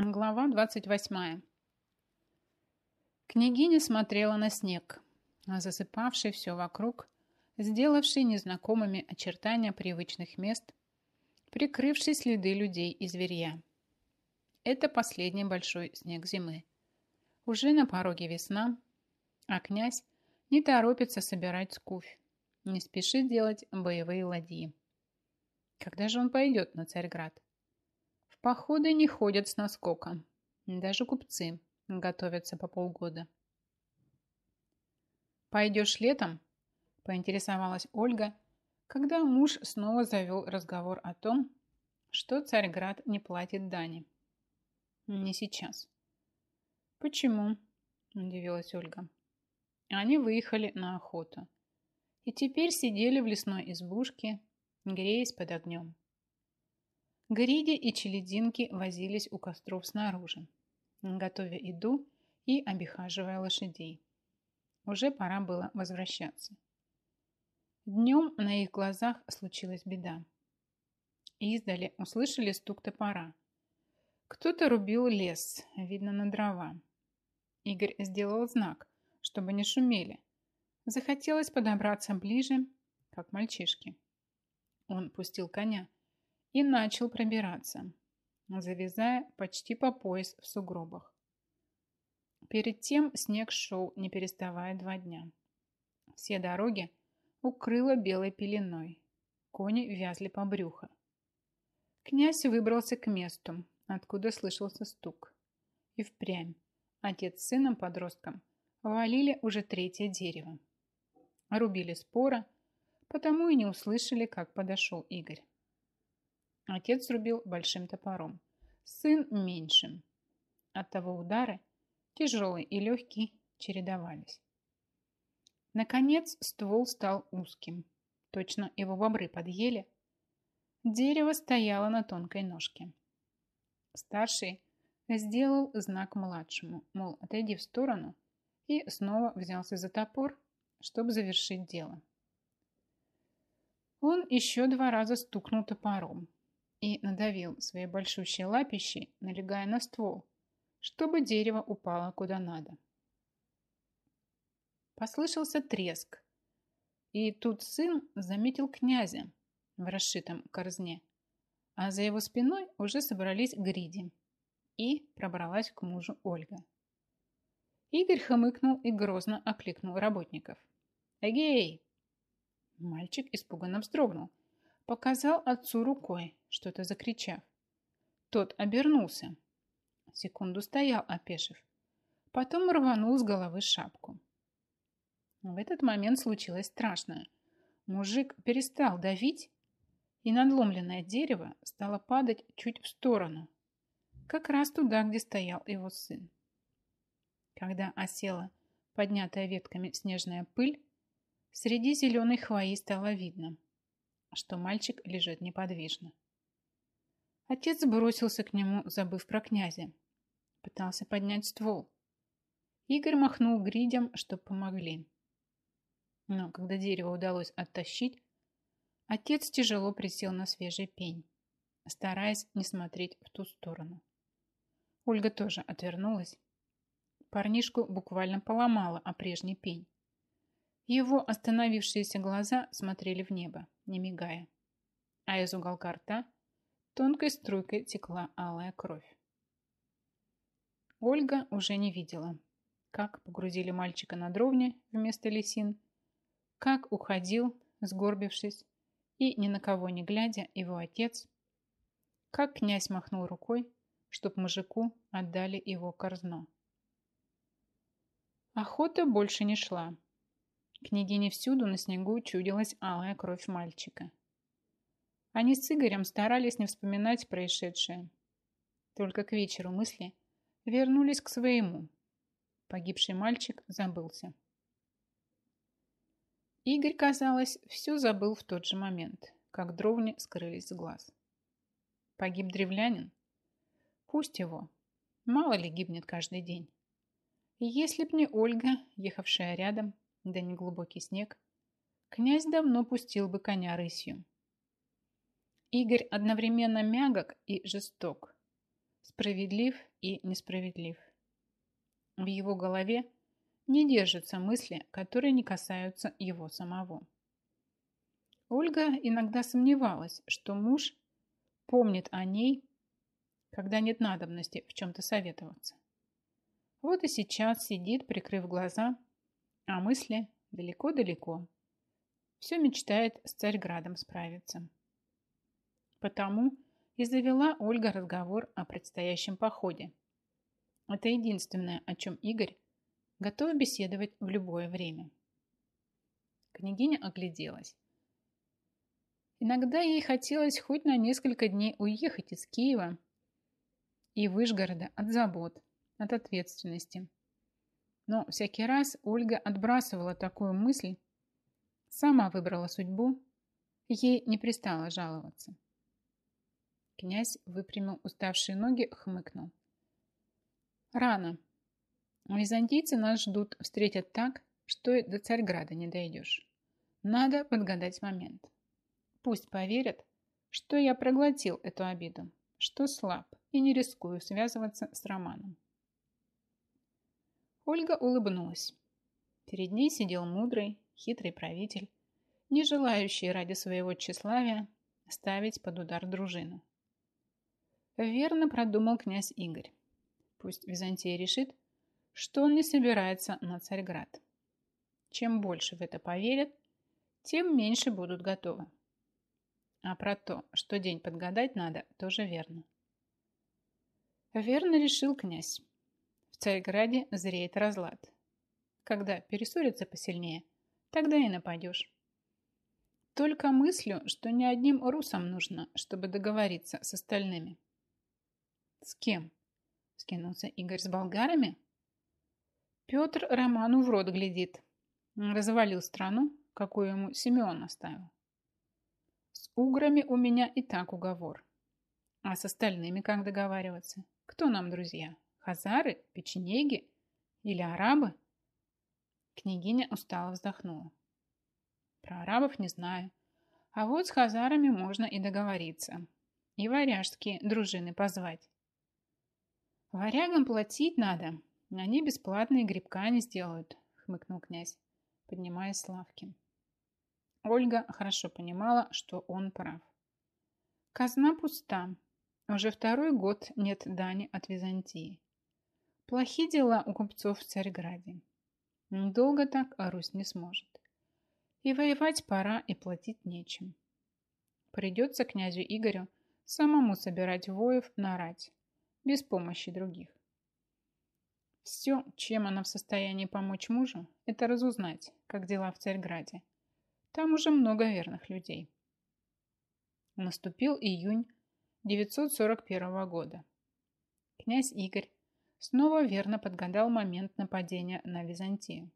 Глава 28. Княгиня смотрела на снег, засыпавший все вокруг, сделавший незнакомыми очертания привычных мест, прикрывший следы людей и зверья. Это последний большой снег зимы. Уже на пороге весна, а князь не торопится собирать скуфь, не спешит делать боевые ладьи. Когда же он пойдет на Царьград? Походы не ходят с наскоком. Даже купцы готовятся по полгода. «Пойдешь летом?» – поинтересовалась Ольга, когда муж снова завел разговор о том, что Царьград не платит дани. «Не сейчас». «Почему?» – удивилась Ольга. Они выехали на охоту и теперь сидели в лесной избушке, греясь под огнем. Гриди и челединки возились у костров снаружи, готовя еду и обихаживая лошадей. Уже пора было возвращаться. Днем на их глазах случилась беда. Издали услышали стук топора. Кто-то рубил лес, видно, на дрова. Игорь сделал знак, чтобы не шумели. Захотелось подобраться ближе, как мальчишки. Он пустил коня и начал пробираться, завязая почти по пояс в сугробах. Перед тем снег шел, не переставая два дня. Все дороги укрыло белой пеленой. Кони вязли по брюхо. Князь выбрался к месту, откуда слышался стук. И впрямь отец с сыном-подростком валили уже третье дерево. Рубили спора, потому и не услышали, как подошел Игорь. Отец рубил большим топором, сын меньшим. Оттого удары, тяжелый и легкий, чередовались. Наконец ствол стал узким. Точно его бобры подъели. Дерево стояло на тонкой ножке. Старший сделал знак младшему, мол, отойди в сторону, и снова взялся за топор, чтобы завершить дело. Он еще два раза стукнул топором, и надавил своей большущей лапищей, налегая на ствол, чтобы дерево упало куда надо. Послышался треск, и тут сын заметил князя в расшитом корзне, а за его спиной уже собрались гриди, и пробралась к мужу Ольга. Игорь хмыкнул и грозно окликнул работников. «Эгей!» Мальчик испуганно вздрогнул, показал отцу рукой, что-то закричав. Тот обернулся. Секунду стоял, опешив. Потом рванул с головы шапку. В этот момент случилось страшное. Мужик перестал давить, и надломленное дерево стало падать чуть в сторону, как раз туда, где стоял его сын. Когда осела поднятая ветками снежная пыль, среди зеленой хвои стало видно – что мальчик лежит неподвижно. Отец бросился к нему, забыв про князя. Пытался поднять ствол. Игорь махнул гридям, чтоб помогли. Но когда дерево удалось оттащить, отец тяжело присел на свежий пень, стараясь не смотреть в ту сторону. Ольга тоже отвернулась. Парнишку буквально поломала о прежний пень. Его остановившиеся глаза смотрели в небо, не мигая, а из уголка рта тонкой струйкой текла алая кровь. Ольга уже не видела, как погрузили мальчика на дровне вместо лисин, как уходил, сгорбившись, и ни на кого не глядя его отец, как князь махнул рукой, чтоб мужику отдали его корзно. Охота больше не шла. Княгине всюду на снегу чудилась алая кровь мальчика. Они с Игорем старались не вспоминать происшедшее. Только к вечеру мысли вернулись к своему. Погибший мальчик забылся. Игорь, казалось, все забыл в тот же момент, как дровни скрылись с глаз. Погиб древлянин? Пусть его. Мало ли гибнет каждый день. Если б не Ольга, ехавшая рядом, да не глубокий снег, князь давно пустил бы коня рысью. Игорь одновременно мягок и жесток. Справедлив и несправедлив. В его голове не держатся мысли, которые не касаются его самого. Ольга иногда сомневалась, что муж помнит о ней, когда нет надобности в чем-то советоваться. Вот и сейчас сидит, прикрыв глаза, а мысли далеко-далеко. Все мечтает с Царьградом справиться. Потому и завела Ольга разговор о предстоящем походе. Это единственное, о чем Игорь готов беседовать в любое время. Княгиня огляделась. Иногда ей хотелось хоть на несколько дней уехать из Киева и Выжгорода от забот, от ответственности. Но всякий раз Ольга отбрасывала такую мысль, сама выбрала судьбу, ей не пристало жаловаться. Князь выпрямил уставшие ноги, хмыкнул. Рано. Византийцы нас ждут, встретят так, что и до Царьграда не дойдешь. Надо подгадать момент. Пусть поверят, что я проглотил эту обиду, что слаб и не рискую связываться с Романом. Ольга улыбнулась. Перед ней сидел мудрый, хитрый правитель, не желающий ради своего тщеславия ставить под удар дружину. Верно продумал князь Игорь. Пусть Византия решит, что он не собирается на Царьград. Чем больше в это поверят, тем меньше будут готовы. А про то, что день подгадать надо, тоже верно. Верно решил князь. В Царьграде зреет разлад. Когда перессорятся посильнее, тогда и нападешь. Только мыслю, что не одним русам нужно, чтобы договориться с остальными. С кем? Скинулся Игорь с болгарами? Петр Роману в рот глядит. Развалил страну, какую ему Симеон оставил. С уграми у меня и так уговор. А с остальными как договариваться? Кто нам друзья? Хазары, печенеги или арабы? Княгиня устало вздохнула. Про арабов не знаю. А вот с хазарами можно и договориться. И варяжские дружины позвать. Варягам платить надо. Они бесплатные грибка не сделают, хмыкнул князь, поднимаясь с лавки. Ольга хорошо понимала, что он прав. Казна пуста. Уже второй год нет дани от Византии. Плохие дела у купцов в Царьграде. Долго так Русь не сможет. И воевать пора, и платить нечем. Придется князю Игорю самому собирать воев на рать, без помощи других. Все, чем она в состоянии помочь мужу, это разузнать, как дела в Царьграде. Там уже много верных людей. Наступил июнь 941 года. Князь Игорь снова верно подгадал момент нападения на Византию.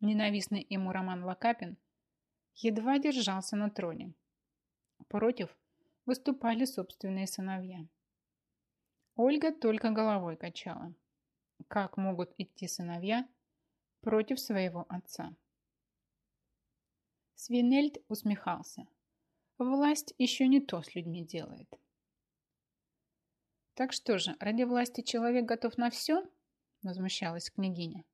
Ненавистный ему Роман Лакапин едва держался на троне. Против выступали собственные сыновья. Ольга только головой качала. Как могут идти сыновья против своего отца? Свинельд усмехался. Власть еще не то с людьми делает. Так что же, ради власти человек готов на все? Возмущалась княгиня.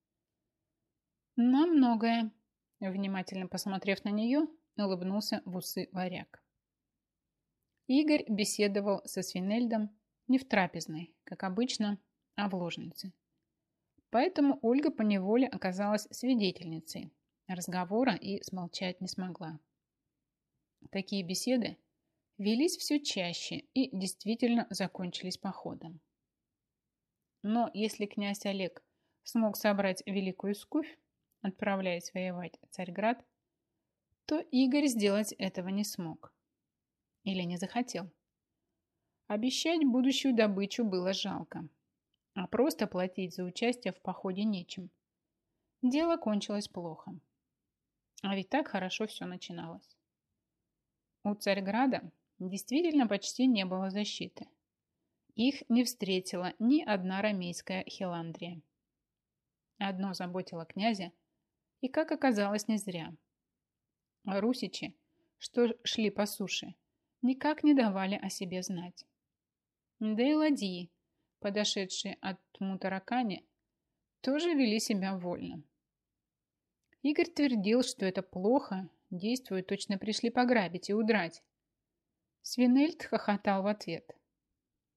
На многое. Внимательно посмотрев на нее, улыбнулся в усы варяг. Игорь беседовал со Свинельдом не в трапезной, как обычно, а в ложнице. Поэтому Ольга поневоле оказалась свидетельницей разговора и смолчать не смогла. Такие беседы велись все чаще и действительно закончились походом. Но если князь Олег смог собрать великую скуфь, отправляясь воевать Царьград, то Игорь сделать этого не смог. Или не захотел. Обещать будущую добычу было жалко, а просто платить за участие в походе нечем. Дело кончилось плохо. А ведь так хорошо все начиналось. У Царьграда действительно почти не было защиты. Их не встретила ни одна рамейская хиландрия. Одно заботило князя, и, как оказалось, не зря. Русичи, что шли по суше, никак не давали о себе знать. Да и ладьи, подошедшие от Мутаракани, тоже вели себя вольно. Игорь твердил, что это плохо, действуют точно пришли пограбить и удрать. Свинельд хохотал в ответ.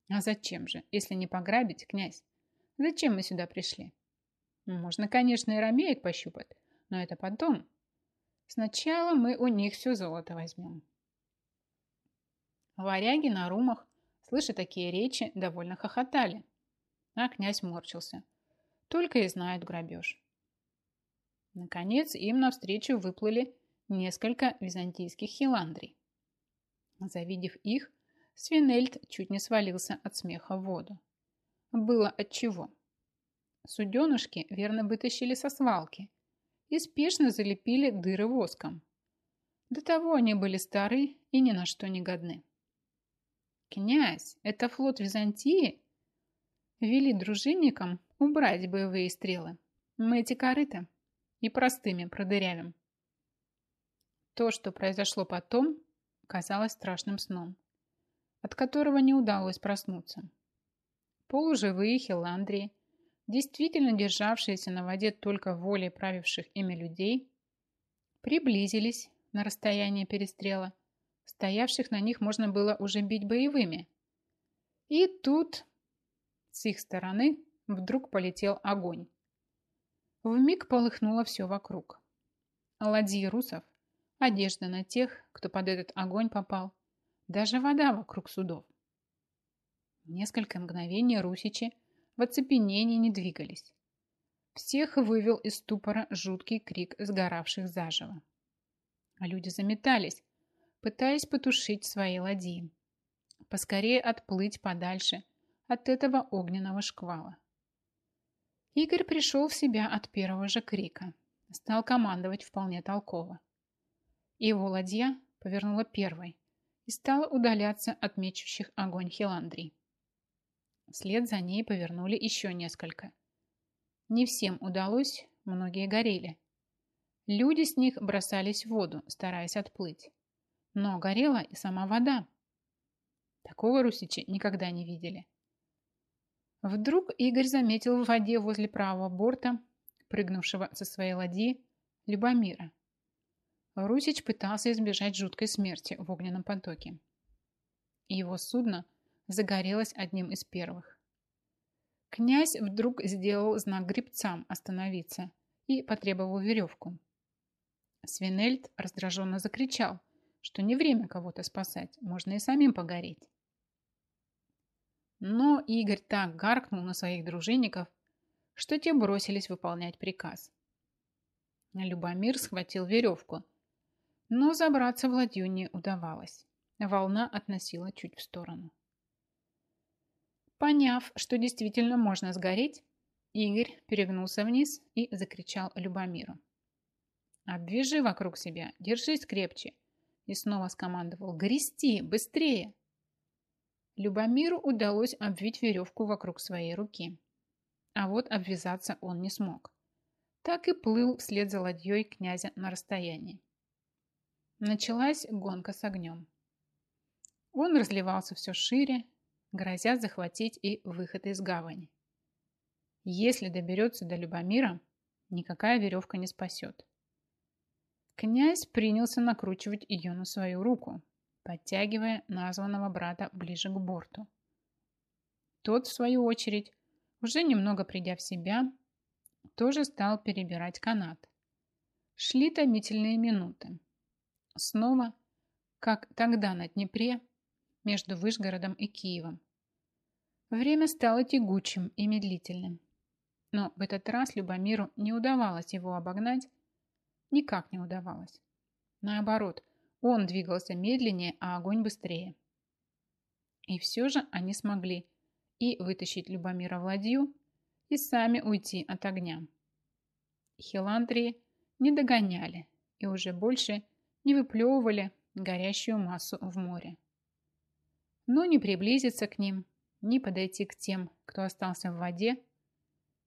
А зачем же, если не пограбить, князь? Зачем мы сюда пришли? Можно, конечно, и ромеек пощупать, но это потом. Сначала мы у них все золото возьмем. Варяги на румах, слыша такие речи, довольно хохотали. А князь морчился. Только и знают грабеж. Наконец им навстречу выплыли несколько византийских хиландрий. Завидев их, Свинельд чуть не свалился от смеха в воду. Было отчего. Суденышки верно вытащили со свалки и спешно залепили дыры воском. До того они были стары и ни на что не годны. «Князь, это флот Византии?» Вели дружинникам убрать боевые стрелы. Мы эти корыта и простыми продырявим. То, что произошло потом, казалось страшным сном, от которого не удалось проснуться. Полуживые хиландрии, действительно державшиеся на воде только волей правивших ими людей, приблизились на расстояние перестрела. Стоявших на них можно было уже бить боевыми. И тут с их стороны вдруг полетел огонь. Вмиг полыхнуло все вокруг. Ладьи русов, одежда на тех, кто под этот огонь попал, даже вода вокруг судов. Несколько мгновений русичи в оцепенении не двигались. Всех вывел из ступора жуткий крик сгоравших заживо. А люди заметались, пытаясь потушить свои ладьи. Поскорее отплыть подальше от этого огненного шквала. Игорь пришел в себя от первого же крика. Стал командовать вполне толково. Его ладья повернула первой и стала удаляться от мечущих огонь Хиландрий. Вслед за ней повернули еще несколько. Не всем удалось, многие горели. Люди с них бросались в воду, стараясь отплыть. Но горела и сама вода. Такого русичи никогда не видели. Вдруг Игорь заметил в воде возле правого борта, прыгнувшего со своей ладьи, Любомира. Русич пытался избежать жуткой смерти в огненном потоке. Его судно загорелось одним из первых. Князь вдруг сделал знак гребцам остановиться и потребовал веревку. Свинельд раздраженно закричал, что не время кого-то спасать, можно и самим погореть. Но Игорь так гаркнул на своих дружинников, что те бросились выполнять приказ. Любомир схватил веревку, но забраться в ладью не удавалось. Волна относила чуть в сторону. Поняв, что действительно можно сгореть, Игорь перегнулся вниз и закричал Любомиру. «Обвяжи вокруг себя, держись крепче!» И снова скомандовал «Грести! Быстрее!» Любомиру удалось обвить веревку вокруг своей руки. А вот обвязаться он не смог. Так и плыл вслед за ладьей князя на расстоянии. Началась гонка с огнем. Он разливался все шире, грозя захватить и выход из гавани. Если доберется до Любомира, никакая веревка не спасет. Князь принялся накручивать ее на свою руку, подтягивая названного брата ближе к борту. Тот, в свою очередь, уже немного придя в себя, тоже стал перебирать канат. Шли томительные минуты. Снова, как тогда на Днепре, между Вышгородом и Киевом. Время стало тягучим и медлительным. Но в этот раз Любомиру не удавалось его обогнать, никак не удавалось. Наоборот, он двигался медленнее, а огонь быстрее. И все же они смогли и вытащить Любомира в ладью, и сами уйти от огня. Хиландрии не догоняли и уже больше не выплевывали горящую массу в море. Но не приблизиться к ним, ни подойти к тем, кто остался в воде,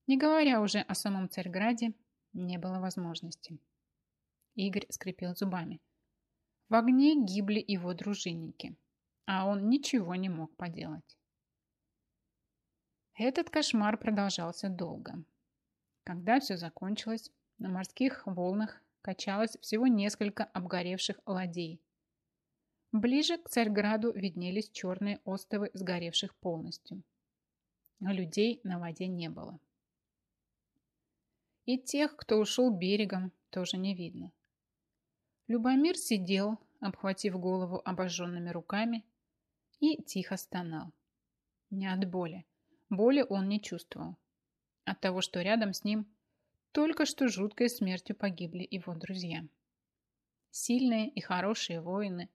не говоря уже о самом Царьграде, не было возможности. Игорь скрипел зубами. В огне гибли его дружинники, а он ничего не мог поделать. Этот кошмар продолжался долго. Когда все закончилось, на морских волнах качалось всего несколько обгоревших ладей. Ближе к Царьграду виднелись черные остовы сгоревших полностью. А людей на воде не было. И тех, кто ушел берегом, тоже не видно. Любомир сидел, обхватив голову обожженными руками, и тихо стонал. Не от боли. Боли он не чувствовал. От того, что рядом с ним только что жуткой смертью погибли его друзья. Сильные и хорошие воины,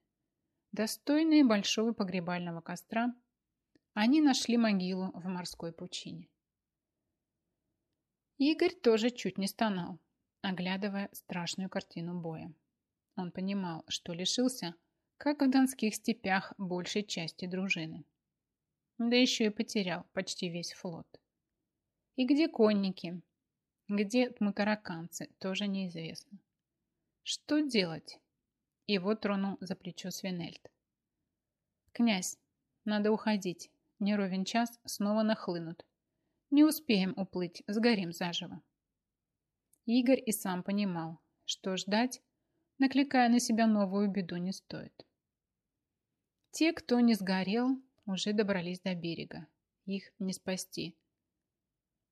достойные большого погребального костра, они нашли могилу в морской пучине. Игорь тоже чуть не стонал, оглядывая страшную картину боя. Он понимал, что лишился, как в донских степях, большей части дружины. Да еще и потерял почти весь флот. И где конники? Где мутараканцы? Тоже неизвестно. Что делать? Его тронул за плечо Свинельд. «Князь, надо уходить. Не ровен час снова нахлынут. Не успеем уплыть, сгорим заживо. Игорь и сам понимал, что ждать, накликая на себя новую беду, не стоит. Те, кто не сгорел, уже добрались до берега. Их не спасти.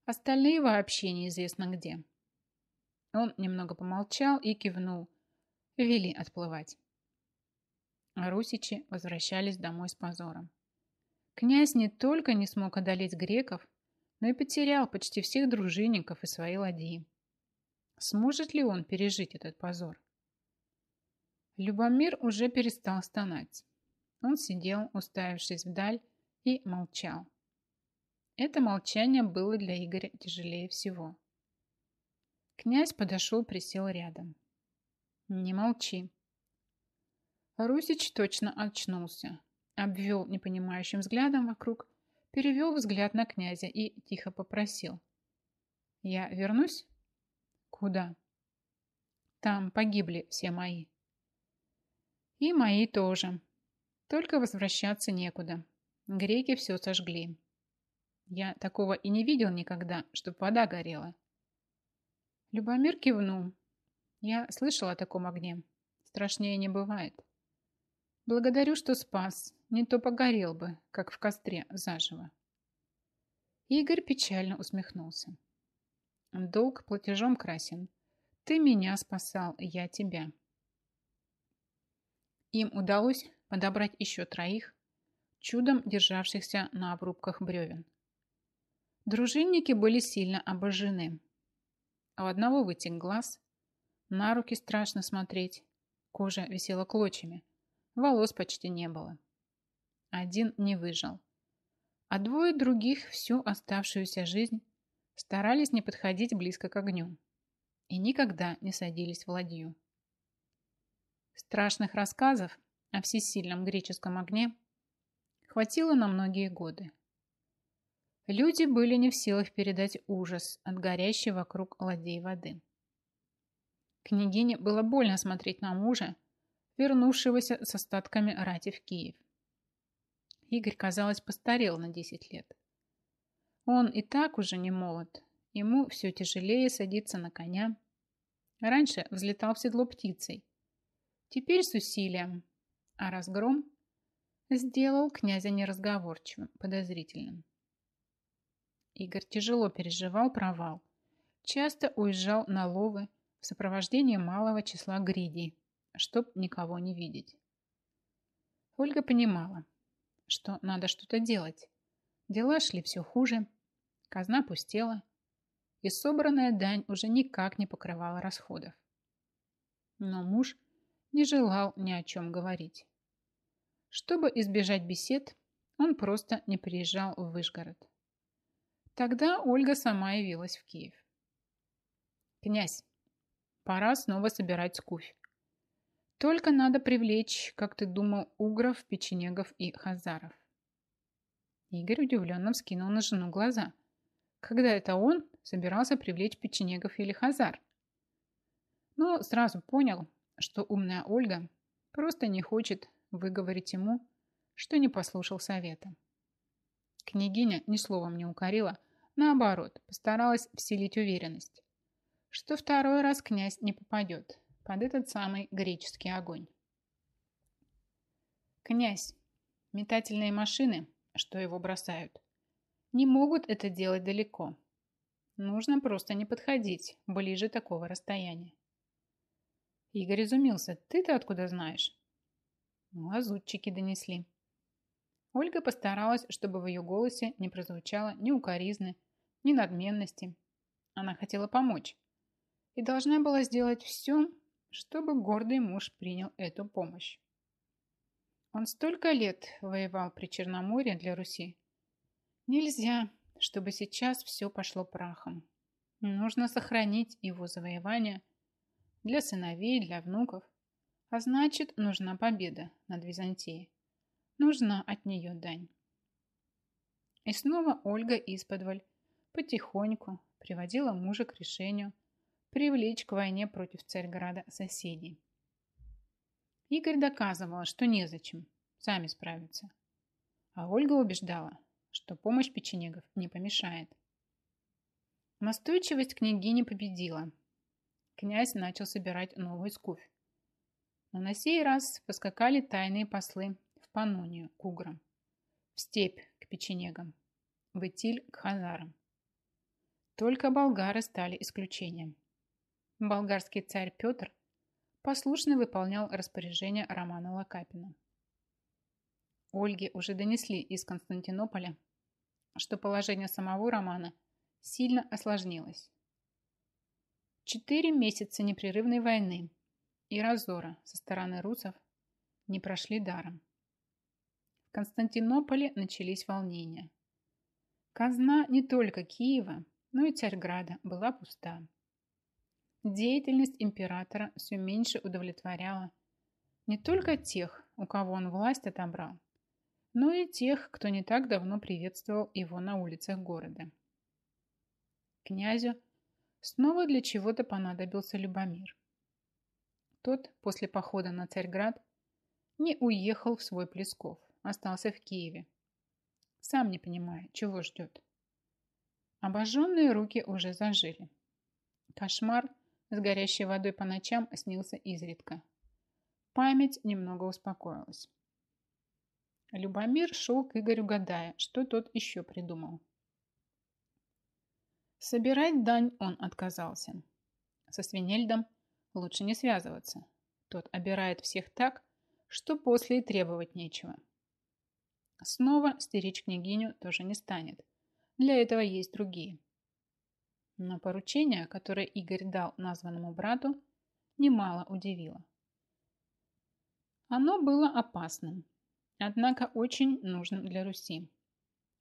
Остальные вообще неизвестно где. Он немного помолчал и кивнул. Вели отплывать. Русичи возвращались домой с позором. Князь не только не смог одолеть греков, но и потерял почти всех дружинников и свои ладьи. Сможет ли он пережить этот позор? Любомир уже перестал стонать. Он сидел, уставившись вдаль, и молчал. Это молчание было для Игоря тяжелее всего. Князь подошел, присел рядом. «Не молчи». Русич точно очнулся, обвел непонимающим взглядом вокруг перевел взгляд на князя и тихо попросил. «Я вернусь?» «Куда?» «Там погибли все мои». «И мои тоже. Только возвращаться некуда. Греки все сожгли. Я такого и не видел никогда, чтоб вода горела». Любомир кивнул. «Я слышал о таком огне. Страшнее не бывает. Благодарю, что спас. Не то погорел бы, как в костре заживо. Игорь печально усмехнулся. Долг платежом красен. Ты меня спасал, я тебя. Им удалось подобрать еще троих, чудом державшихся на обрубках бревен. Дружинники были сильно обожжены. У одного вытек глаз, на руки страшно смотреть, кожа висела клочьями, волос почти не было. Один не выжил. А двое других всю оставшуюся жизнь старались не подходить близко к огню и никогда не садились в ладью. Страшных рассказов о всесильном греческом огне хватило на многие годы. Люди были не в силах передать ужас от горящей вокруг ладей воды. Княгине было больно смотреть на мужа, вернувшегося с остатками рати в Киев. Игорь, казалось, постарел на 10 лет. Он и так уже не молод. Ему все тяжелее садиться на коня. Раньше взлетал в седло птицей. Теперь с усилием. А разгром сделал князя неразговорчивым, подозрительным. Игорь тяжело переживал провал. Часто уезжал на ловы в сопровождении малого числа гридей, чтоб никого не видеть. Ольга понимала, что надо что-то делать. Дела шли все хуже, казна пустела, и собранная дань уже никак не покрывала расходов. Но муж не желал ни о чем говорить. Чтобы избежать бесед, он просто не приезжал в Вышгород. Тогда Ольга сама явилась в Киев. «Князь, пора снова собирать скуфь. Только надо привлечь, как ты думал, угров, печенегов и хазаров. Игорь удивленно вскинул на жену глаза. Когда это он собирался привлечь печенегов или хазар? Но сразу понял, что умная Ольга просто не хочет выговорить ему, что не послушал совета. Княгиня ни словом не укорила, наоборот, постаралась вселить уверенность, что второй раз князь не попадет под этот самый греческий огонь. Князь, метательные машины, что его бросают, не могут это делать далеко. Нужно просто не подходить ближе такого расстояния. Игорь изумился. Ты-то откуда знаешь? Лазутчики донесли. Ольга постаралась, чтобы в ее голосе не прозвучало ни укоризны, ни надменности. Она хотела помочь. И должна была сделать все, чтобы гордый муж принял эту помощь. Он столько лет воевал при Черноморье для Руси. Нельзя, чтобы сейчас все пошло прахом. Нужно сохранить его завоевание для сыновей, для внуков. А значит, нужна победа над Византией. Нужна от нее дань. И снова Ольга исподволь потихоньку приводила мужа к решению привлечь к войне против Царьграда соседей. Игорь доказывал, что незачем, сами справятся. А Ольга убеждала, что помощь печенегов не помешает. Настойчивость княгини победила. Князь начал собирать новую скуфь. Но на сей раз поскакали тайные послы в Панонию к уграм, в степь к печенегам, в Итиль к хазарам. Только болгары стали исключением. Болгарский царь Петр послушно выполнял распоряжение Романа Лакапина. Ольге уже донесли из Константинополя, что положение самого Романа сильно осложнилось. Четыре месяца непрерывной войны и разора со стороны русов не прошли даром. В Константинополе начались волнения. Казна не только Киева, но и Царьграда была пуста. Деятельность императора все меньше удовлетворяла не только тех, у кого он власть отобрал, но и тех, кто не так давно приветствовал его на улицах города. Князю снова для чего-то понадобился Любомир. Тот после похода на Царьград не уехал в свой Плесков, остался в Киеве, сам не понимая, чего ждет. Обожженные руки уже зажили. Кошмар с горящей водой по ночам снился изредка. Память немного успокоилась. Любомир шел к Игорю, гадая, что тот еще придумал. Собирать дань он отказался. Со Свинельдом лучше не связываться. Тот обирает всех так, что после и требовать нечего. Снова стеречь княгиню тоже не станет. Для этого есть другие. Но поручение, которое Игорь дал названному брату, немало удивило. Оно было опасным, однако очень нужным для Руси.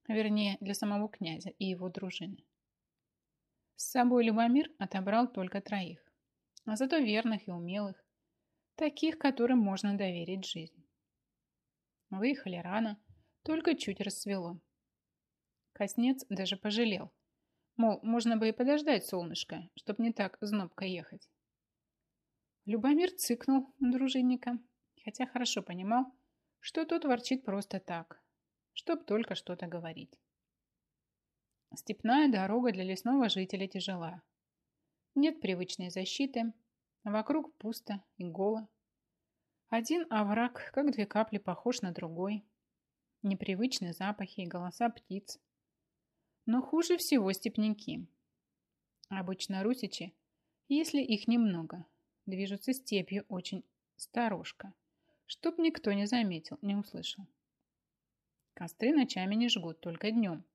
Вернее, для самого князя и его дружины. С собой Любомир отобрал только троих, а зато верных и умелых, таких, которым можно доверить жизнь. Выехали рано, только чуть расцвело. Коснец даже пожалел. Мол, можно бы и подождать солнышко, чтоб не так знобко ехать. Любомир цыкнул дружинника, хотя хорошо понимал, что тот ворчит просто так, чтоб только что-то говорить. Степная дорога для лесного жителя тяжела. Нет привычной защиты, вокруг пусто и голо. Один овраг, как две капли, похож на другой. Непривычные запахи и голоса птиц. Но хуже всего степняки. Обычно русичи, если их немного, движутся степью очень сторожко, чтоб никто не заметил, не услышал. Костры ночами не жгут, только днем –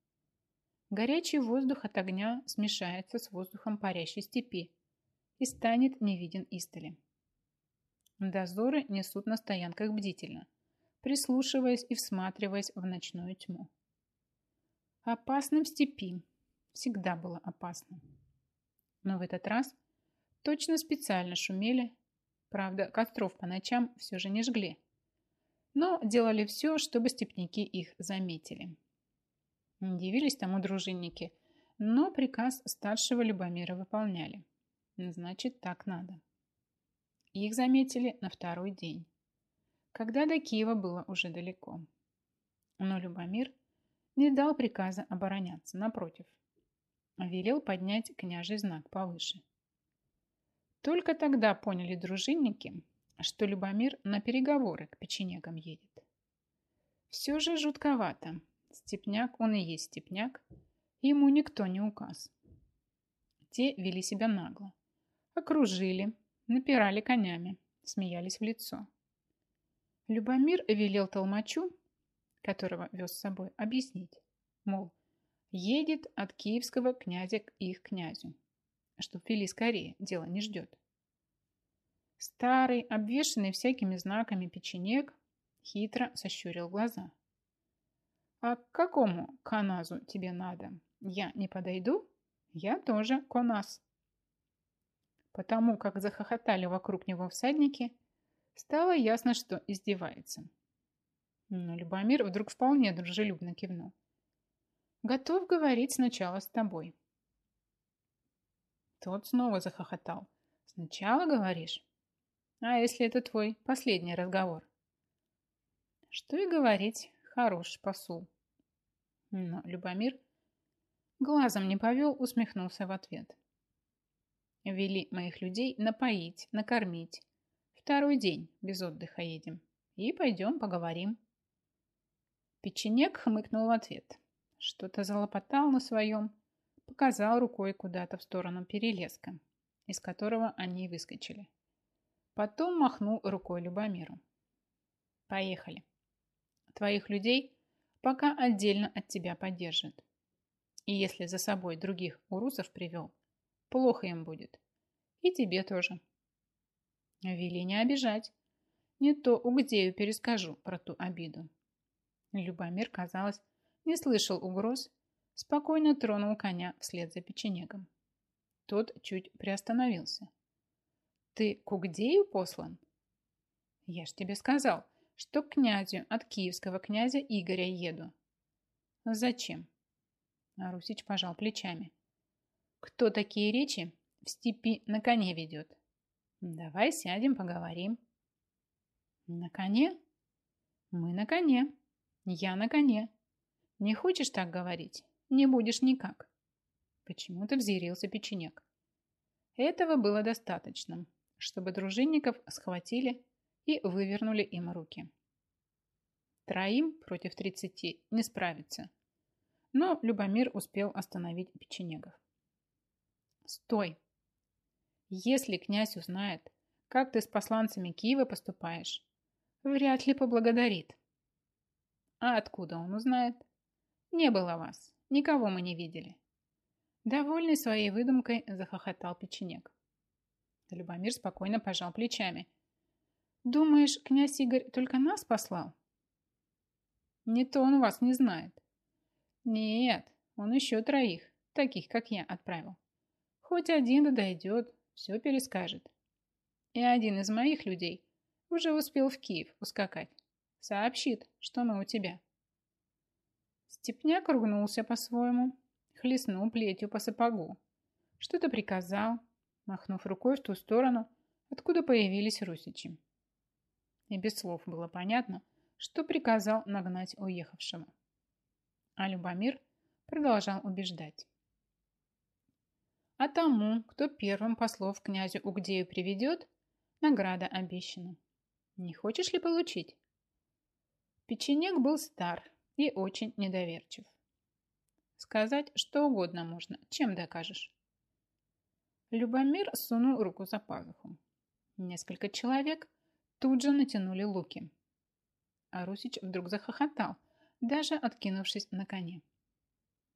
Горячий воздух от огня смешается с воздухом парящей степи и станет невиден истоли. Дозоры несут на стоянках бдительно, прислушиваясь и всматриваясь в ночную тьму. Опасным степи всегда было опасно. Но в этот раз точно специально шумели, правда, костров по ночам все же не жгли, но делали все, чтобы степняки их заметили. Дивились тому дружинники, но приказ старшего Любомира выполняли. Значит, так надо. Их заметили на второй день, когда до Киева было уже далеко. Но Любомир не дал приказа обороняться, напротив. Велел поднять княжий знак повыше. Только тогда поняли дружинники, что Любомир на переговоры к печенегам едет. Все же жутковато. Степняк, он и есть степняк, ему никто не указ. Те вели себя нагло. Окружили, напирали конями, смеялись в лицо. Любомир велел толмачу, которого вез с собой, объяснить, мол, едет от киевского князя к их князю, чтоб вели скорее, дело не ждет. Старый, обвешанный всякими знаками печенек, хитро сощурил глаза. «А к какому каназу тебе надо? Я не подойду?» Я тоже конас. Потому как захохотали вокруг него всадники, стало ясно, что издевается. Но Любомир вдруг вполне дружелюбно кивнул. Готов говорить сначала с тобой. Тот снова захохотал. Сначала говоришь? А если это твой последний разговор? Что и говорить, хорош посул. Но Любомир Глазом не повел, усмехнулся в ответ. Вели моих людей напоить, накормить. Второй день без отдыха едем. И пойдем поговорим. Печенек хмыкнул в ответ. Что-то залопотал на своем, показал рукой куда-то в сторону перелеска, из которого они выскочили. Потом махнул рукой Любомиру. Поехали. Твоих людей пока отдельно от тебя поддержат. И если за собой других урусов привел, плохо им будет. И тебе тоже. Вели не обижать. Не то Угдею перескажу про ту обиду. Любомир, казалось, не слышал угроз, спокойно тронул коня вслед за печенегом. Тот чуть приостановился. «Ты к Угдею послан?» «Я ж тебе сказал, что к князю от киевского князя Игоря еду». «Зачем?» Русич пожал плечами. Кто такие речи в степи на коне ведет? Давай сядем, поговорим. На коне? Мы на коне. Я на коне. Не хочешь так говорить? Не будешь никак. Почему-то взъярился печенек. Этого было достаточно, чтобы дружинников схватили и вывернули им руки. Троим против тридцати не справиться – но Любомир успел остановить печенегов. «Стой! Если князь узнает, как ты с посланцами Киева поступаешь, вряд ли поблагодарит». «А откуда он узнает?» «Не было вас. Никого мы не видели». Довольный своей выдумкой захохотал печенек. Любомир спокойно пожал плечами. «Думаешь, князь Игорь только нас послал?» «Не то он вас не знает. Нет, он еще троих, таких, как я, отправил. Хоть один да дойдет, все перескажет. И один из моих людей уже успел в Киев ускакать. Сообщит, что мы у тебя. Степняк ругнулся по-своему, хлестнул плетью по сапогу. Что-то приказал, махнув рукой в ту сторону, откуда появились русичи. И без слов было понятно, что приказал нагнать уехавшего. А Любомир продолжал убеждать. А тому, кто первым послов князю Угдею приведет, награда обещана. Не хочешь ли получить? Печенек был стар и очень недоверчив. Сказать что угодно можно, чем докажешь. Любомир сунул руку за пазуху. Несколько человек тут же натянули луки. А Русич вдруг захохотал – даже откинувшись на коне.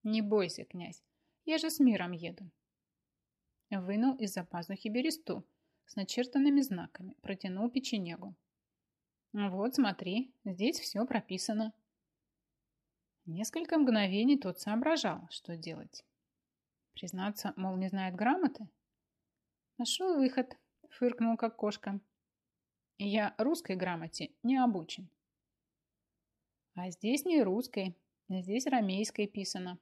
«Не бойся, князь, я же с миром еду». Вынул из-за пазухи бересту с начертанными знаками, протянул печенегу. «Вот, смотри, здесь все прописано». Несколько мгновений тот соображал, что делать. Признаться, мол, не знает грамоты? Нашел выход, фыркнул как кошка. Я русской грамоте не обучен. А здесь не русской, здесь рамейской писано.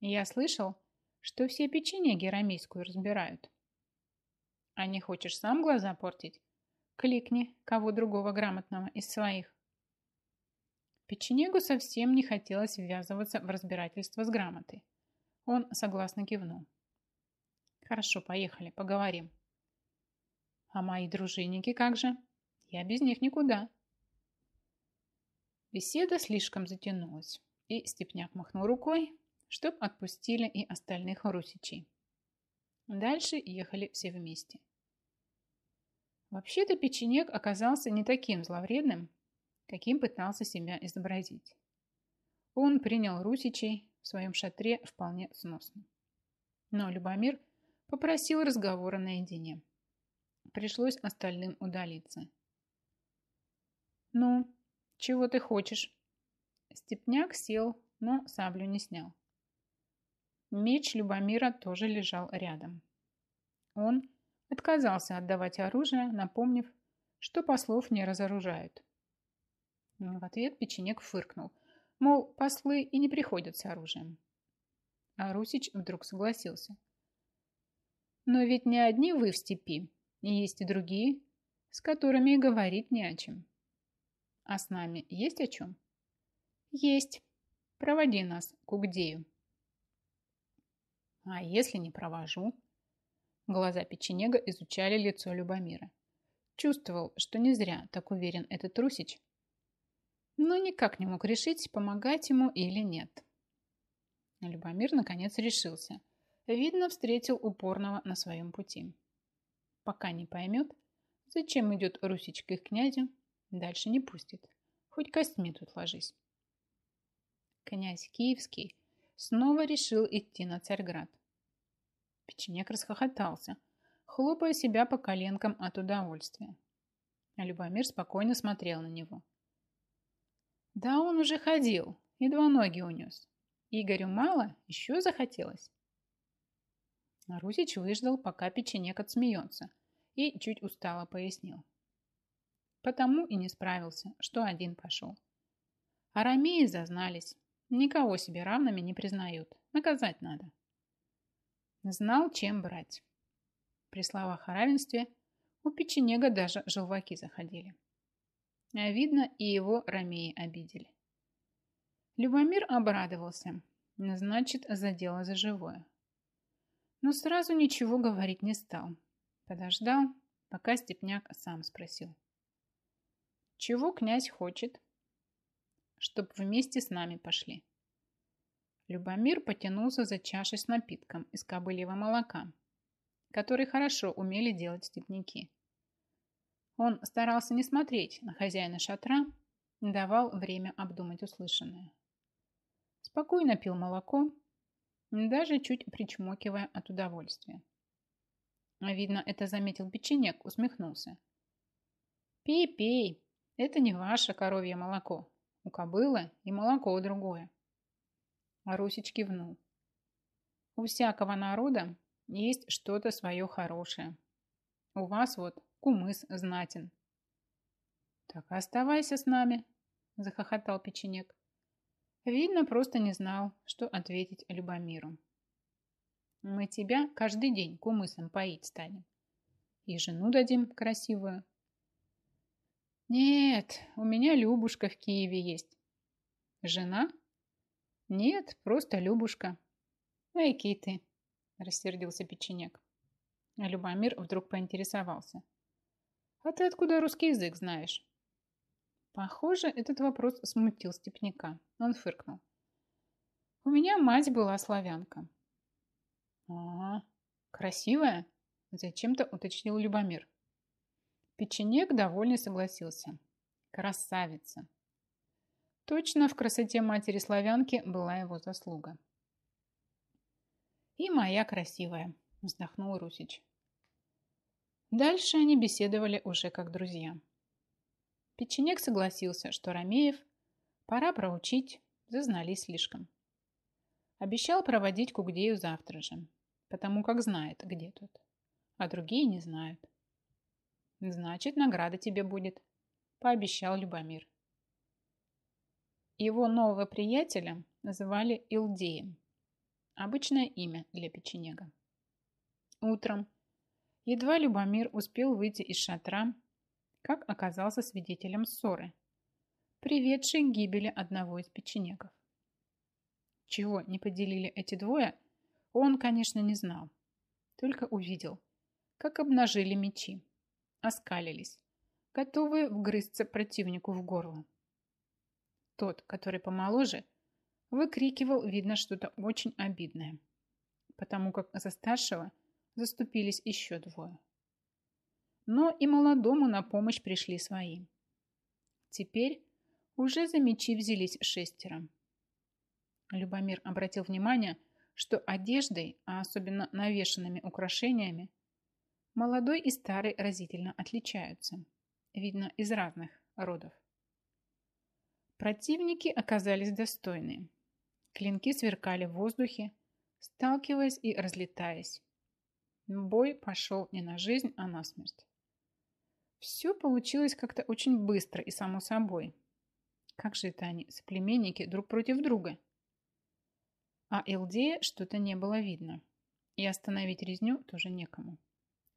я слышал, что все печенеги рамейскую разбирают. А не хочешь сам глаза портить? Кликни кого другого грамотного из своих. Печенегу совсем не хотелось ввязываться в разбирательство с грамотой. Он согласно кивнул. Хорошо, поехали, поговорим. А мои дружинники как же? Я без них никуда. Беседа слишком затянулась, и Степняк махнул рукой, чтоб отпустили и остальных русичей. Дальше ехали все вместе. Вообще-то печенек оказался не таким зловредным, каким пытался себя изобразить. Он принял русичей в своем шатре вполне сносно. Но Любомир попросил разговора наедине. Пришлось остальным удалиться. «Ну, чего ты хочешь?» Степняк сел, но саблю не снял. Меч Любомира тоже лежал рядом. Он отказался отдавать оружие, напомнив, что послов не разоружают. В ответ печенек фыркнул, мол, послы и не приходят с оружием. А Русич вдруг согласился. Но ведь не одни вы в степи, есть и другие, с которыми и говорить не о чем. А с нами есть о чем? Есть. Проводи нас к Угдею. А если не провожу? Глаза печенега изучали лицо Любомира. Чувствовал, что не зря так уверен этот Русич, но никак не мог решить, помогать ему или нет. Любомир наконец решился. Видно, встретил упорного на своем пути. Пока не поймет, зачем идет Русичка к князю, дальше не пустит. Хоть костьми тут ложись. Князь Киевский снова решил идти на Царьград. Печенек расхохотался, хлопая себя по коленкам от удовольствия. А Любомир спокойно смотрел на него. Да он уже ходил, едва ноги унес. Игорю мало, еще захотелось. Русич выждал, пока печенек отсмеется, и чуть устало пояснил. Потому и не справился, что один пошел. Арамеи зазнались, никого себе равными не признают, наказать надо. Знал, чем брать. При словах о равенстве у печенега даже желваки заходили. А видно, и его ромеи обидели. Любомир обрадовался. Значит, задело за живое. Но сразу ничего говорить не стал. Подождал, пока Степняк сам спросил. Чего князь хочет? Чтоб вместе с нами пошли. Любомир потянулся за чашей с напитком из кобыльего молока, который хорошо умели делать степняки. Он старался не смотреть на хозяина шатра, давал время обдумать услышанное. Спокойно пил молоко, даже чуть причмокивая от удовольствия. Видно, это заметил печенек, усмехнулся. «Пей, пей, это не ваше коровье молоко. У кобылы и молоко другое. Русич кивнул. У всякого народа есть что-то свое хорошее. У вас вот кумыс знатен. Так оставайся с нами, захохотал печенек. Видно, просто не знал, что ответить Любомиру. Мы тебя каждый день кумысом поить станем. И жену дадим красивую. Нет, у меня Любушка в Киеве есть. Жена? Нет, просто Любушка. Эки ты, рассердился печенек. А Любомир вдруг поинтересовался. А ты откуда русский язык знаешь? Похоже, этот вопрос смутил степняка. Он фыркнул. У меня мать была славянка. Ага, красивая? Зачем-то уточнил Любомир. Печенек довольно согласился. Красавица. Точно в красоте матери-славянки была его заслуга. «И моя красивая», – вздохнул Русич. Дальше они беседовали уже как друзья. Печенек согласился, что Ромеев пора проучить, зазнали слишком. Обещал проводить Кугдею завтра же, потому как знает, где тут, а другие не знают. «Значит, награда тебе будет», – пообещал Любомир. Его нового приятеля называли Илдеем. Обычное имя для печенега. Утром, едва Любомир успел выйти из шатра, как оказался свидетелем ссоры, приведший к гибели одного из печенегов. Чего не поделили эти двое, он, конечно, не знал. Только увидел, как обнажили мечи, оскалились, готовые вгрызться противнику в горло. Тот, который помоложе, выкрикивал, видно, что-то очень обидное, потому как за старшего заступились еще двое. Но и молодому на помощь пришли свои. Теперь уже за мечи взялись шестеро. Любомир обратил внимание, что одеждой, а особенно навешенными украшениями, молодой и старый разительно отличаются. Видно, из разных родов. Противники оказались достойные. Клинки сверкали в воздухе, сталкиваясь и разлетаясь. Бой пошел не на жизнь, а на смерть. Все получилось как-то очень быстро и само собой. Как же это они, соплеменники, друг против друга? А Элдея что-то не было видно. И остановить резню тоже некому.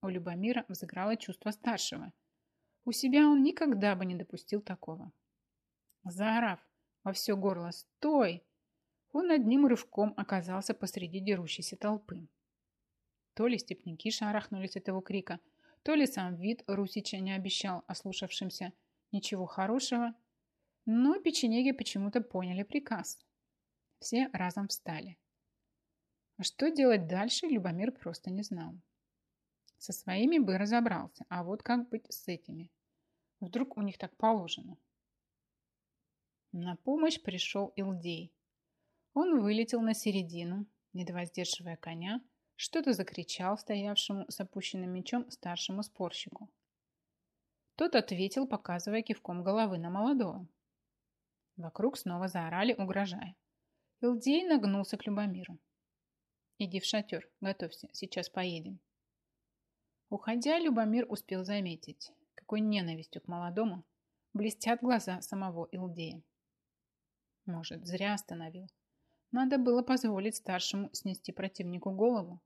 У Любомира взыграло чувство старшего. У себя он никогда бы не допустил такого. Заорав во все горло «Стой!», он одним рывком оказался посреди дерущейся толпы. То ли степняки шарахнулись от его крика, то ли сам вид Русича не обещал ослушавшимся ничего хорошего, но печенеги почему-то поняли приказ. Все разом встали. А что делать дальше, Любомир просто не знал. Со своими бы разобрался, а вот как быть с этими? Вдруг у них так положено? На помощь пришел Илдей. Он вылетел на середину, едва сдерживая коня, что-то закричал стоявшему с опущенным мечом старшему спорщику. Тот ответил, показывая кивком головы на молодого. Вокруг снова заорали, угрожая. Илдей нагнулся к Любомиру. «Иди в шатер, готовься, сейчас поедем». Уходя, Любомир успел заметить, какой ненавистью к молодому блестят глаза самого Илдея. Может, зря остановил. Надо было позволить старшему снести противнику голову.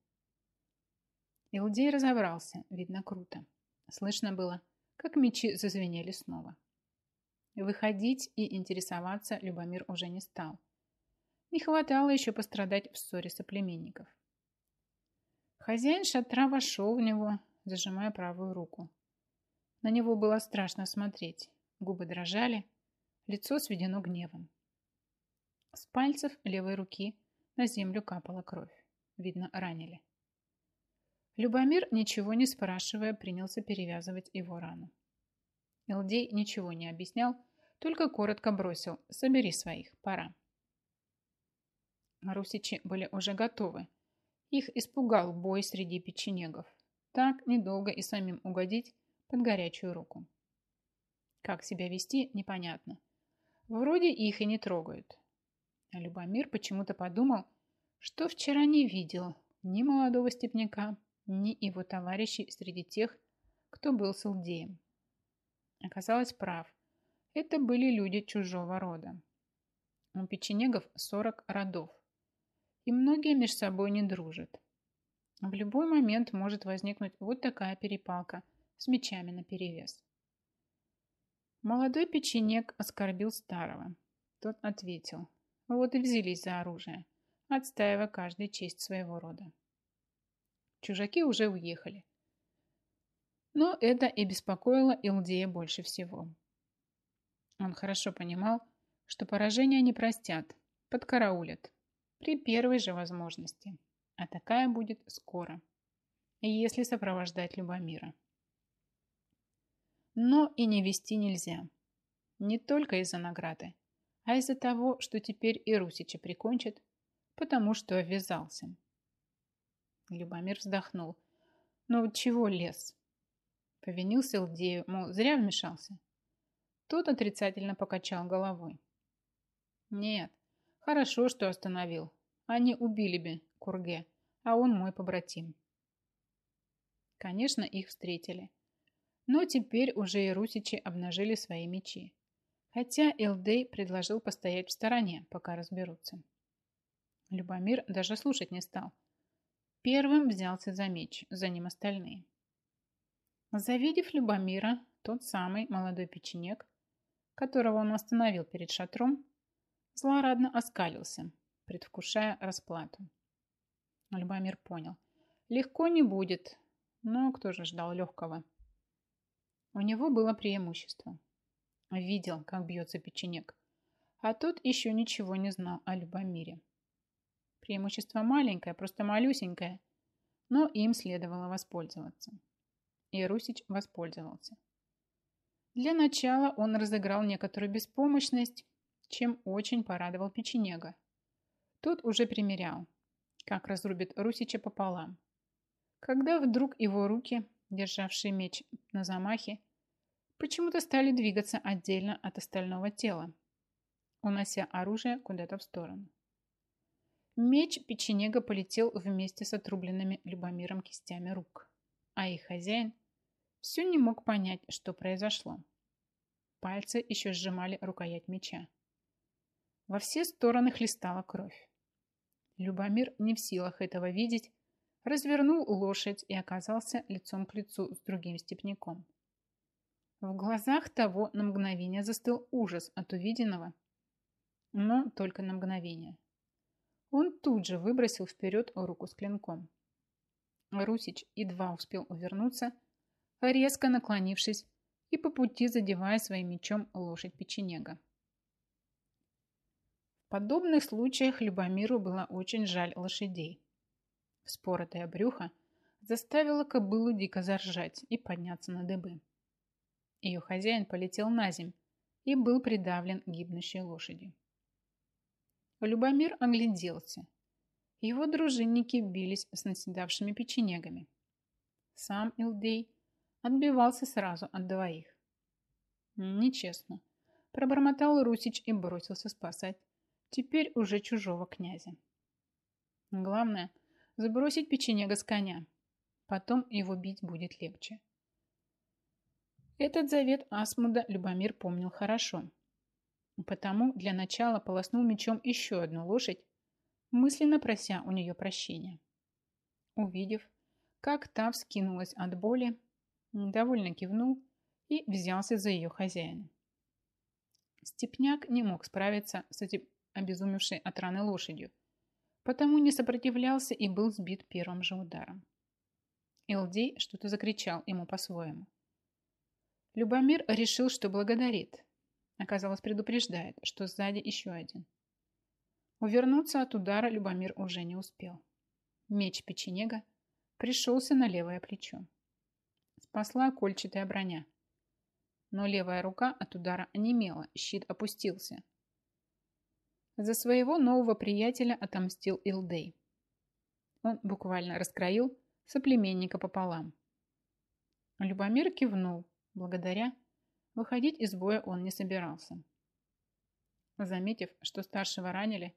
Илдей разобрался, видно круто. Слышно было, как мечи зазвенели снова. Выходить и интересоваться Любомир уже не стал. Не хватало еще пострадать в ссоре соплеменников. Хозяин шатра вошел в него, зажимая правую руку. На него было страшно смотреть. Губы дрожали, лицо сведено гневом. С пальцев левой руки на землю капала кровь. Видно, ранили. Любомир, ничего не спрашивая, принялся перевязывать его рану. Элдей ничего не объяснял, только коротко бросил «Собери своих, пора». Русичи были уже готовы. Их испугал бой среди печенегов. Так недолго и самим угодить под горячую руку. Как себя вести, непонятно. Вроде их и не трогают. А Любомир почему-то подумал, что вчера не видел ни молодого степняка, ни его товарищей среди тех, кто был с Илдеем. Оказалось прав. Это были люди чужого рода. У печенегов 40 родов, и многие между собой не дружат. В любой момент может возникнуть вот такая перепалка с мечами наперевес. Молодой печенек оскорбил старого. Тот ответил, вот и взялись за оружие, отстаивая каждый честь своего рода. Чужаки уже уехали. Но это и беспокоило Илдея больше всего. Он хорошо понимал, что поражение не простят, подкараулят при первой же возможности, а такая будет скоро, если сопровождать Любомира. Но и не вести нельзя, не только из-за награды, а из-за того, что теперь и Русича прикончат, потому что ввязался. Любомир вздохнул. Вот чего лез? Повинился Лдею, мол, зря вмешался. Тот отрицательно покачал головой. Нет, хорошо, что остановил. Они убили бы Курге, а он мой побратим. Конечно, их встретили. Но теперь уже и русичи обнажили свои мечи хотя Элдей предложил постоять в стороне, пока разберутся. Любомир даже слушать не стал. Первым взялся за меч, за ним остальные. Завидев Любомира, тот самый молодой печенек которого он остановил перед шатром, злорадно оскалился, предвкушая расплату. Любомир понял. Легко не будет, но кто же ждал легкого? У него было преимущество. Видел, как бьется печенек, а тот еще ничего не знал о Любомире. Преимущество маленькое, просто малюсенькое, но им следовало воспользоваться. И Русич воспользовался. Для начала он разыграл некоторую беспомощность, чем очень порадовал печенега. Тот уже примерял, как разрубит Русича пополам. Когда вдруг его руки, державшие меч на замахе, почему-то стали двигаться отдельно от остального тела, унося оружие куда-то в сторону. Меч печенега полетел вместе с отрубленными Любомиром кистями рук, а их хозяин все не мог понять, что произошло. Пальцы еще сжимали рукоять меча. Во все стороны хлестала кровь. Любомир, не в силах этого видеть, развернул лошадь и оказался лицом к лицу с другим степняком. В глазах того на мгновение застыл ужас от увиденного, но только на мгновение. Он тут же выбросил вперед руку с клинком. Русич едва успел увернуться, резко наклонившись и по пути задевая своим мечом лошадь печенега. В подобных случаях Любомиру было очень жаль лошадей. Вспоротое брюхо заставило кобылу дико заржать и подняться на дыбы. Ее хозяин полетел на земь и был придавлен гибнущей лошадью. Любомир огляделся. Его дружинники бились с наседавшими печенегами. Сам Илдей отбивался сразу от двоих. Нечестно. Пробормотал Русич и бросился спасать теперь уже чужого князя. Главное – сбросить печенега с коня. Потом его бить будет легче. Этот завет Асмуда Любомир помнил хорошо. Потому для начала полоснул мечом еще одну лошадь, мысленно прося у нее прощения. Увидев, как та вскинулась от боли, довольно кивнул и взялся за ее хозяина. Степняк не мог справиться с этим обезумевшей от раны лошадью, потому не сопротивлялся и был сбит первым же ударом. Илдей что-то закричал ему по-своему. Любомир решил, что благодарит. Оказалось, предупреждает, что сзади еще один. Увернуться от удара Любомир уже не успел. Меч печенега пришелся на левое плечо. Спасла кольчатая броня. Но левая рука от удара онемела, щит опустился – за своего нового приятеля отомстил Илдей. Он буквально раскроил соплеменника пополам. Любомир кивнул. Благодаря выходить из боя он не собирался. Заметив, что старшего ранили,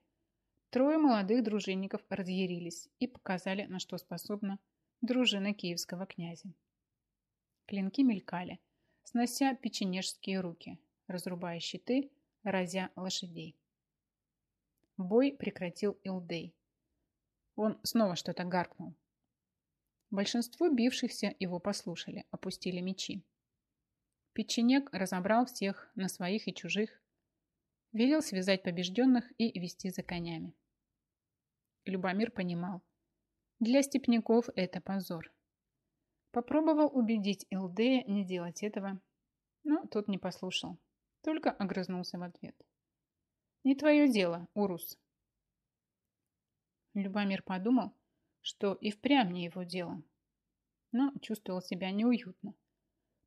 трое молодых дружинников разъярились и показали, на что способна дружина киевского князя. Клинки мелькали, снося печенежские руки, разрубая щиты, разя лошадей. Бой прекратил Илдей. Он снова что-то гаркнул. Большинство бившихся его послушали, опустили мечи. Печенек разобрал всех на своих и чужих, велел связать побежденных и вести за конями. Любомир понимал, для степняков это позор. Попробовал убедить Илдея не делать этого, но тот не послушал, только огрызнулся в ответ. Не твое дело, Урус. Любомир подумал, что и впрямь не его дело, но чувствовал себя неуютно,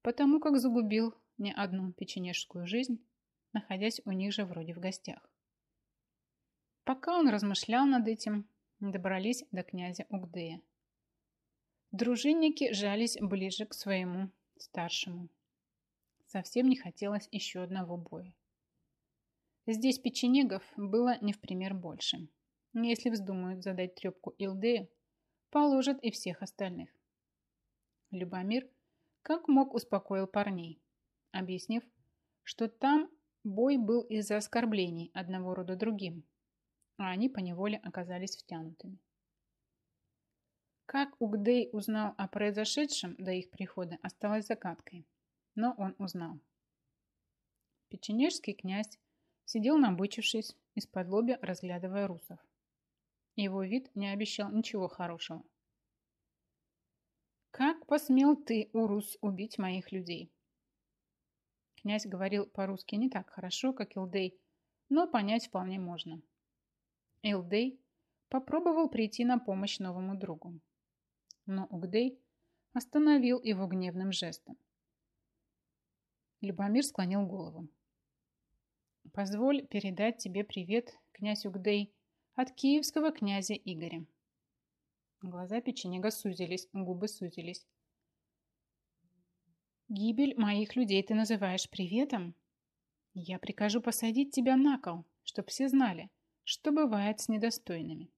потому как загубил не одну печенежскую жизнь, находясь у них же вроде в гостях. Пока он размышлял над этим, добрались до князя Угдея. Дружинники жались ближе к своему старшему. Совсем не хотелось еще одного боя. Здесь печенегов было не в пример больше. Если вздумают задать трепку Илдею, положат и всех остальных. Любомир как мог успокоил парней, объяснив, что там бой был из-за оскорблений одного рода другим, а они поневоле оказались втянутыми. Как Угдей узнал о произошедшем до их прихода, осталось загадкой, но он узнал. Печенежский князь сидел набычившись, из-под лобя разглядывая русов. Его вид не обещал ничего хорошего. «Как посмел ты, Урус, убить моих людей?» Князь говорил по-русски не так хорошо, как Илдей, но понять вполне можно. Илдей попробовал прийти на помощь новому другу. Но Угдей остановил его гневным жестом. Любомир склонил голову. «Позволь передать тебе привет, князь Угдей, от киевского князя Игоря». Глаза печенега сузились, губы сузились. «Гибель моих людей ты называешь приветом? Я прикажу посадить тебя на кол, чтоб все знали, что бывает с недостойными».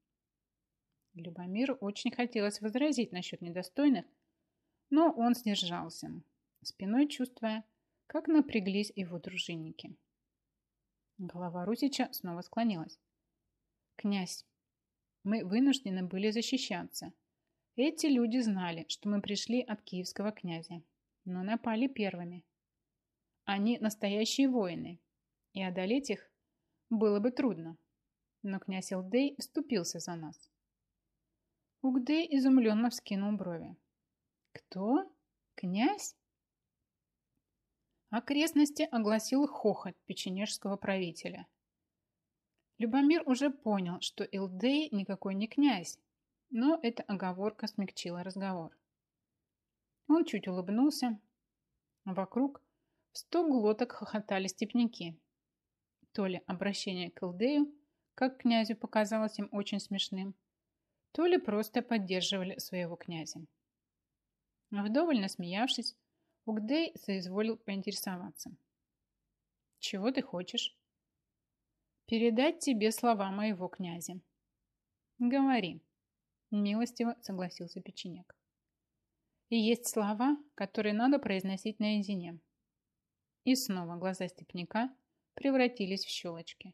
Любомиру очень хотелось возразить насчет недостойных, но он сдержался, спиной чувствуя, как напряглись его дружинники. Голова Русича снова склонилась. «Князь, мы вынуждены были защищаться. Эти люди знали, что мы пришли от киевского князя, но напали первыми. Они настоящие воины, и одолеть их было бы трудно. Но князь Элдей вступился за нас. Угдей изумленно вскинул брови. «Кто? Князь?» Окрестности огласил хохот печенежского правителя. Любомир уже понял, что Илдей никакой не князь, но эта оговорка смягчила разговор. Он чуть улыбнулся. Вокруг в сто глоток хохотали степняки. То ли обращение к Илдею, как князю показалось им очень смешным, то ли просто поддерживали своего князя. Вдоволь насмеявшись, Угдей соизволил поинтересоваться. «Чего ты хочешь?» «Передать тебе слова моего князя». «Говори», – милостиво согласился печенек. «И есть слова, которые надо произносить наедине». И снова глаза степняка превратились в щелочки.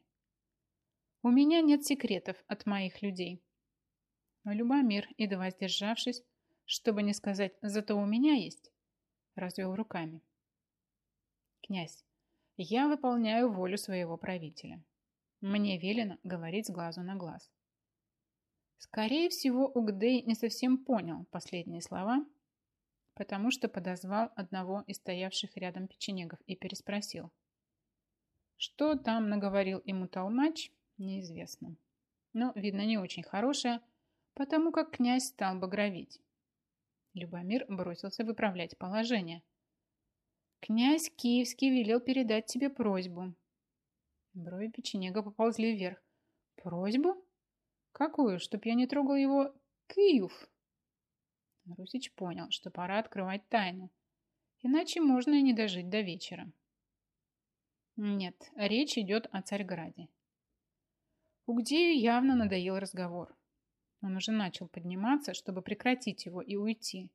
«У меня нет секретов от моих людей», Любомир, едва сдержавшись, чтобы не сказать «зато у меня есть», развел руками. «Князь, я выполняю волю своего правителя. Мне велено говорить с глазу на глаз». Скорее всего, Угдей не совсем понял последние слова, потому что подозвал одного из стоявших рядом печенегов и переспросил. Что там наговорил ему толмач, неизвестно. Но, видно, не очень хорошее – потому как князь стал багровить. Любомир бросился выправлять положение. «Князь Киевский велел передать тебе просьбу». Брови печенега поползли вверх. «Просьбу? Какую? Чтоб я не трогал его Киев?» Русич понял, что пора открывать тайну. Иначе можно и не дожить до вечера. Нет, речь идет о Царьграде. Угдею явно надоел разговор. Он уже начал подниматься, чтобы прекратить его и уйти.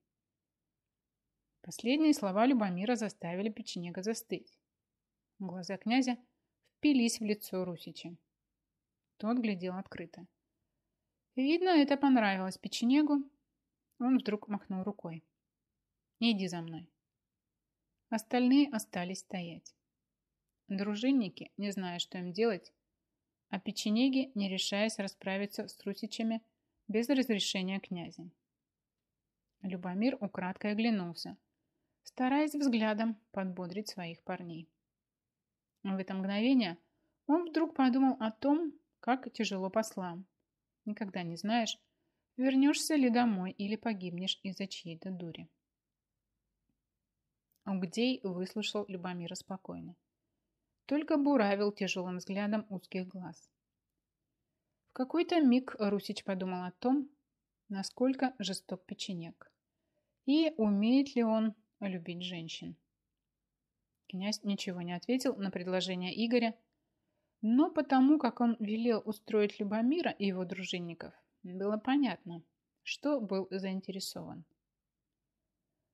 Последние слова Любомира заставили печенега застыть. Глаза князя впились в лицо Русича. Тот глядел открыто. Видно, это понравилось печенегу. Он вдруг махнул рукой. «Иди за мной». Остальные остались стоять. Дружинники, не зная, что им делать, а печенеги, не решаясь расправиться с Русичами, без разрешения князя. Любомир украдкой оглянулся, стараясь взглядом подбодрить своих парней. В это мгновение он вдруг подумал о том, как тяжело послам. Никогда не знаешь, вернешься ли домой или погибнешь из-за чьей-то дури. Угдей выслушал Любомира спокойно. Только буравил тяжелым взглядом узких глаз какой-то миг Русич подумал о том, насколько жесток печенек и умеет ли он любить женщин. Князь ничего не ответил на предложение Игоря, но потому, как он велел устроить Любомира и его дружинников, было понятно, что был заинтересован.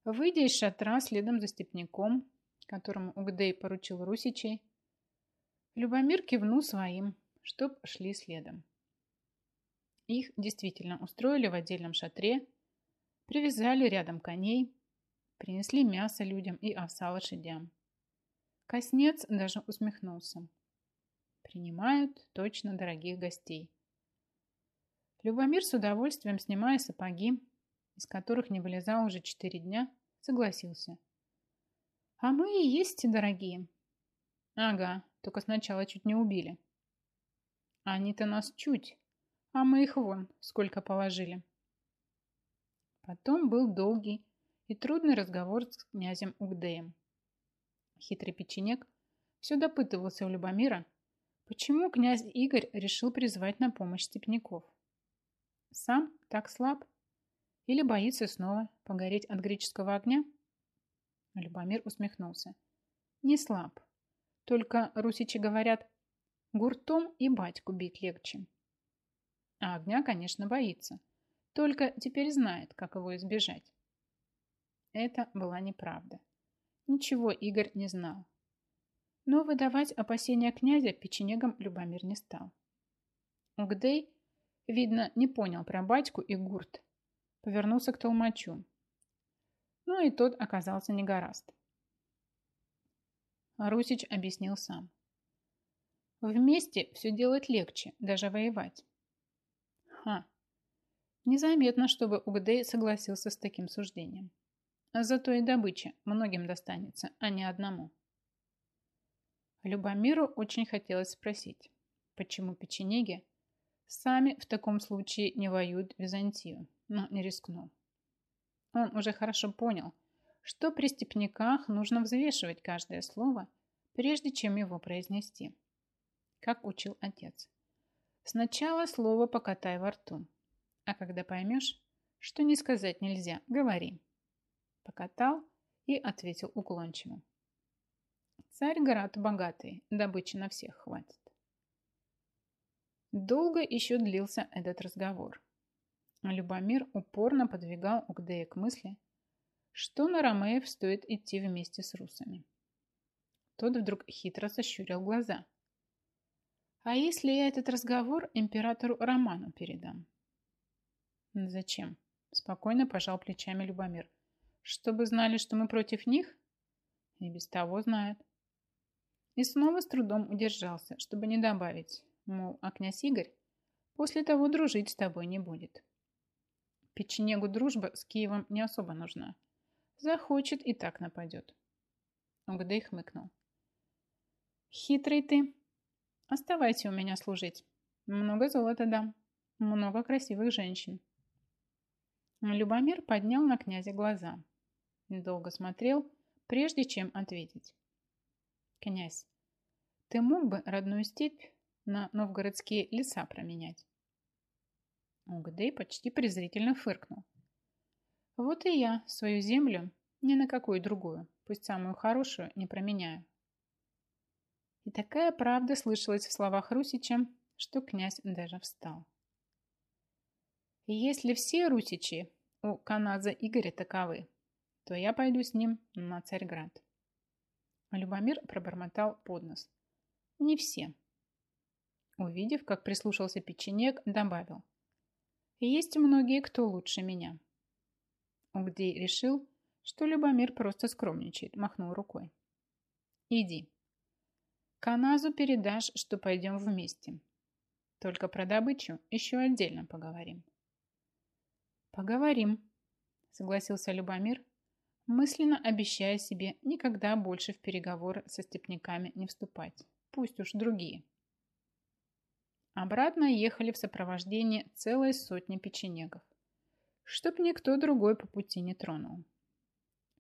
Выйдя из шатра следом за степняком, которому Угдей поручил Русичей, Любомир кивнул своим, чтоб шли следом. Их действительно устроили в отдельном шатре, привязали рядом коней, принесли мясо людям и овса лошадям. Коснец даже усмехнулся. Принимают точно дорогих гостей. Любомир с удовольствием, снимая сапоги, из которых не вылезал уже четыре дня, согласился. А мы и есть дорогие. Ага, только сначала чуть не убили. Они-то нас чуть, а мы их вон сколько положили. Потом был долгий и трудный разговор с князем Угдеем. Хитрый печенек все допытывался у Любомира, почему князь Игорь решил призвать на помощь степняков. Сам так слаб? Или боится снова погореть от греческого огня? Любомир усмехнулся. Не слаб. Только русичи говорят, гуртом и батьку бить легче. А огня, конечно, боится. Только теперь знает, как его избежать. Это была неправда. Ничего Игорь не знал. Но выдавать опасения князя печенегом Любомир не стал. Угдей, видно, не понял про батьку и гурт. Повернулся к толмачу. Ну и тот оказался негораст. Русич объяснил сам. Вместе все делать легче, даже воевать. Ха. Незаметно, чтобы Угдей согласился с таким суждением. Зато и добыча многим достанется, а не одному. Любомиру очень хотелось спросить, почему печенеги сами в таком случае не воюют Византию, но не рискнул. Он уже хорошо понял, что при степняках нужно взвешивать каждое слово, прежде чем его произнести, как учил отец. Сначала слово покатай во рту, а когда поймешь, что не сказать нельзя, говори. Покатал и ответил уклончиво. Царь город богатый, добычи на всех хватит. Долго еще длился этот разговор. Любомир упорно подвигал Угдея к мысли, что на Ромеев стоит идти вместе с русами. Тот вдруг хитро сощурил глаза. «А если я этот разговор императору Роману передам?» «Зачем?» – спокойно пожал плечами Любомир. «Чтобы знали, что мы против них?» «И без того знают». И снова с трудом удержался, чтобы не добавить, мол, а князь Игорь после того дружить с тобой не будет. Печенегу дружба с Киевом не особо нужна. Захочет и так нападет. Угдей хмыкнул. Хитрый ты. Оставайся у меня служить. Много золота дам. Много красивых женщин. Любомир поднял на князя глаза. Долго смотрел, прежде чем ответить. Князь, ты мог бы родную степь на новгородские леса променять? Угдей почти презрительно фыркнул. Вот и я свою землю ни на какую другую, пусть самую хорошую, не променяю. И такая правда слышалась в словах Русича, что князь даже встал. Если все русичи у Каназа Игоря таковы, то я пойду с ним на Царьград. Любомир пробормотал под нос. Не все. Увидев, как прислушался печенек, добавил. Есть многие, кто лучше меня. Угдей решил, что Любомир просто скромничает, махнул рукой. Иди. Каназу передашь, что пойдем вместе. Только про добычу еще отдельно поговорим. Поговорим, согласился Любомир, мысленно обещая себе никогда больше в переговоры со степняками не вступать. Пусть уж другие. Обратно ехали в сопровождении целой сотни печенегов чтоб никто другой по пути не тронул.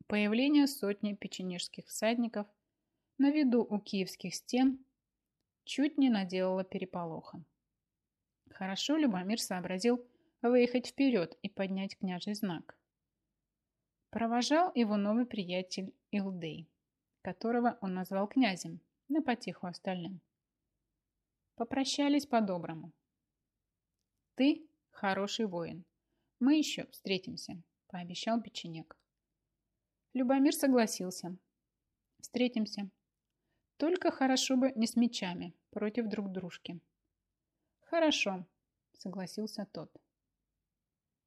Появление сотни печенежских всадников на виду у киевских стен чуть не наделало переполоха. Хорошо Любомир сообразил выехать вперед и поднять княжий знак. Провожал его новый приятель Илдей, которого он назвал князем, на потеху остальным. Попрощались по-доброму. «Ты хороший воин», мы еще встретимся, пообещал печенек. Любомир согласился. Встретимся. Только хорошо бы не с мечами против друг дружки. Хорошо, согласился тот.